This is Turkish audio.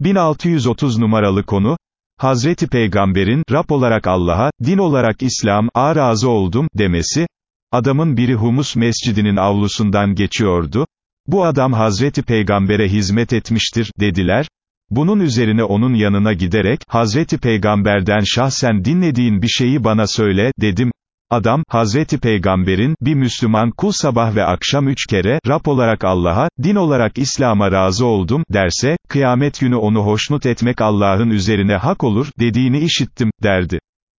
1630 numaralı konu, Hazreti Peygamber'in, Rab olarak Allah'a, din olarak İslam'a razı oldum, demesi, adamın biri Humus mescidinin avlusundan geçiyordu, bu adam Hazreti Peygamber'e hizmet etmiştir, dediler, bunun üzerine onun yanına giderek, Hazreti Peygamber'den şahsen dinlediğin bir şeyi bana söyle, dedim, Adam, Hazreti Peygamber'in, bir Müslüman kul sabah ve akşam üç kere, Rab olarak Allah'a, din olarak İslam'a razı oldum, derse, kıyamet günü onu hoşnut etmek Allah'ın üzerine hak olur, dediğini işittim, derdi.